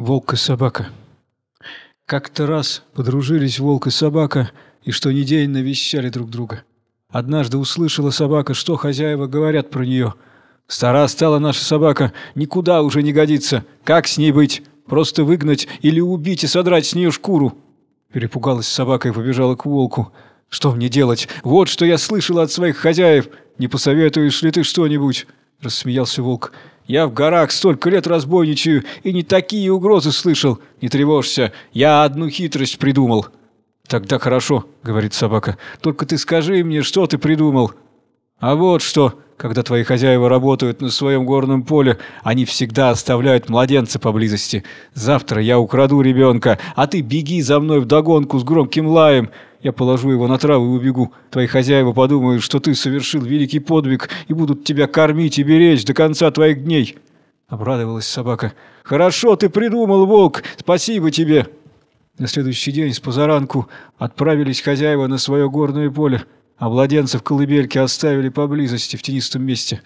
Волк и собака. Как-то раз подружились волк и собака, и что ни день навещали друг друга. Однажды услышала собака, что хозяева говорят про нее. Стара стала наша собака, никуда уже не годится. Как с ней быть? Просто выгнать или убить и содрать с нее шкуру? Перепугалась собака и побежала к волку. Что мне делать? Вот что я слышала от своих хозяев. Не посоветуешь ли ты что-нибудь? Рассмеялся волк. Я в горах столько лет разбойничаю и не такие угрозы слышал. Не тревожься, я одну хитрость придумал». «Тогда хорошо», — говорит собака. «Только ты скажи мне, что ты придумал?» «А вот что, когда твои хозяева работают на своем горном поле, они всегда оставляют младенца поблизости. Завтра я украду ребенка, а ты беги за мной вдогонку с громким лаем. Я положу его на траву и убегу. Твои хозяева подумают, что ты совершил великий подвиг и будут тебя кормить и беречь до конца твоих дней». Обрадовалась собака. «Хорошо ты придумал, волк! Спасибо тебе!» На следующий день с позаранку отправились хозяева на свое горное поле, а младенца в колыбельке оставили поблизости, в тенистом месте.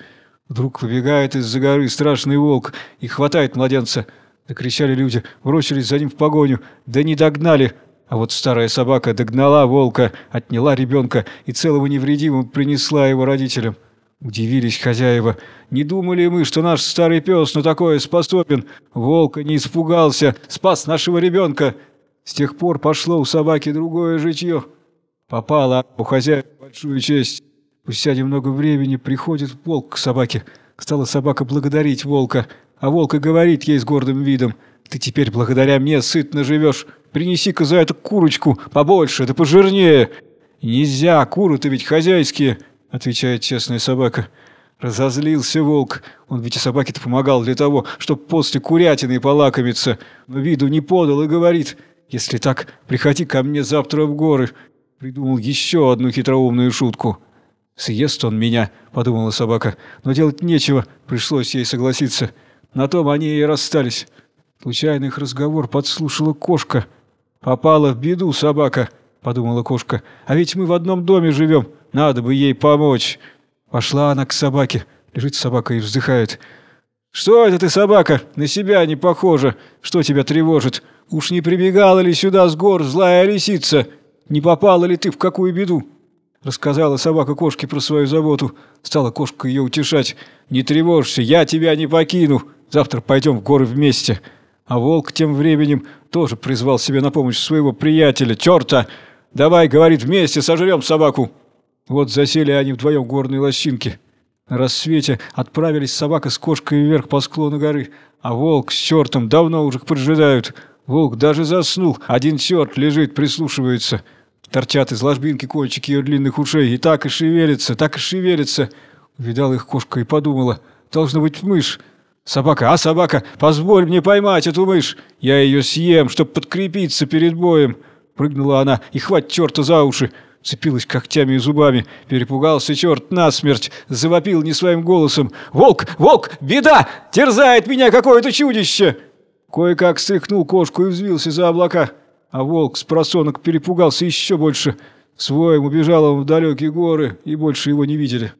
Вдруг выбегает из-за горы страшный волк и хватает младенца. Закричали люди, бросились за ним в погоню, да не догнали — а вот старая собака догнала волка, отняла ребенка и целого невредимым принесла его родителям. Удивились хозяева. Не думали мы, что наш старый пес на такое способен. Волка не испугался, спас нашего ребенка. С тех пор пошло у собаки другое житье. Попала у хозяина большую честь. Спустя немного времени приходит волк к собаке. Стала собака благодарить волка, а волк и говорит ей с гордым видом. «Ты теперь благодаря мне сытно живешь». Принеси-ка за это курочку побольше, да пожирнее. Нельзя, куры-то ведь хозяйские, отвечает честная собака. Разозлился волк. Он ведь и собаке-то помогал для того, чтобы после курятины полакомиться. Но виду не подал и говорит, если так, приходи ко мне завтра в горы. Придумал еще одну хитроумную шутку. «Съест он меня», — подумала собака. Но делать нечего, пришлось ей согласиться. На том они и расстались. Случайный их разговор подслушала кошка — «Попала в беду собака», — подумала кошка. «А ведь мы в одном доме живем, надо бы ей помочь». Пошла она к собаке. Лежит собака и вздыхает. «Что это ты, собака? На себя не похожа. Что тебя тревожит? Уж не прибегала ли сюда с гор злая лисица? Не попала ли ты в какую беду?» Рассказала собака кошке про свою заботу. Стала кошка ее утешать. «Не тревожься, я тебя не покину. Завтра пойдем в горы вместе». А волк тем временем тоже призвал себе на помощь своего приятеля, черта. «Давай, — говорит, — вместе сожрем собаку». Вот засели они вдвоем в горной лощинке. На рассвете отправились собака с кошкой вверх по склону горы, а волк с чертом давно уже поджидают. Волк даже заснул, один черт лежит, прислушивается. Торчат из ложбинки кончики ее длинных ушей, и так и шевелится, так и шевелится. Увидала их кошка и подумала, должно быть мышь. «Собака, а собака, позволь мне поймать эту мышь! Я ее съем, чтоб подкрепиться перед боем!» Прыгнула она и хвать черта за уши. Цепилась когтями и зубами. Перепугался черт насмерть. Завопил не своим голосом. «Волк! Волк! Беда! Терзает меня какое-то чудище!» Кое-как стряхнул кошку и взвился за облака. А волк с просонок перепугался еще больше. Своим убежал он в далекие горы, и больше его не видели.